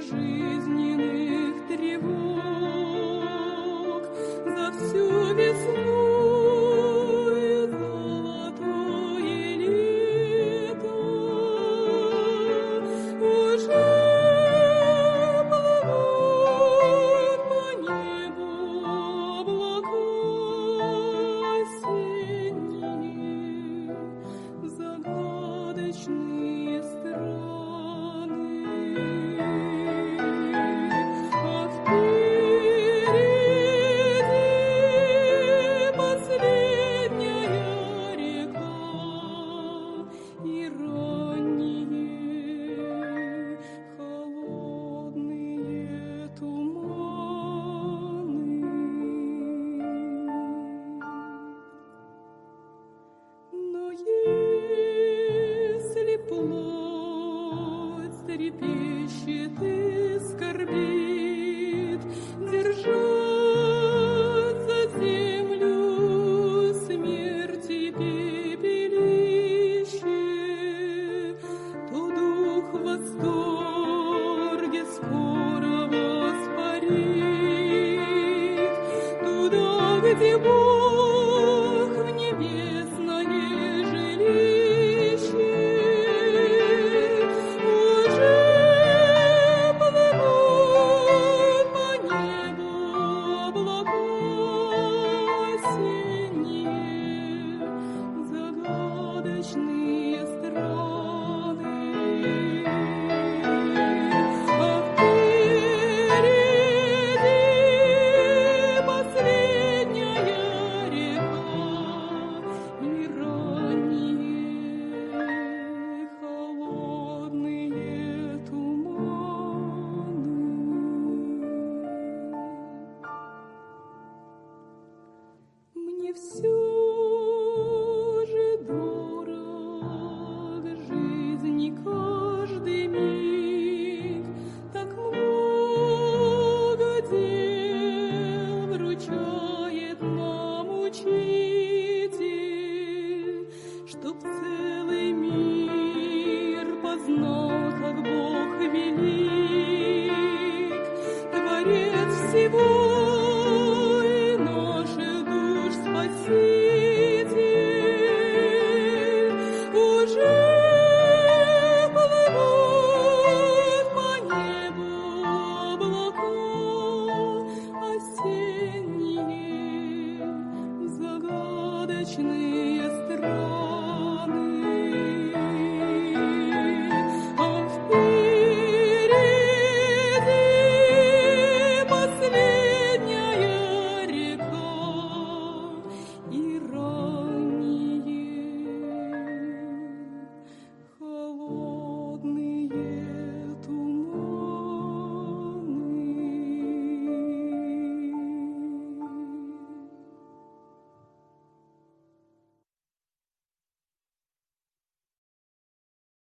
жизненных тревог за всю весну страны. vivo. lives soon. ночные строки.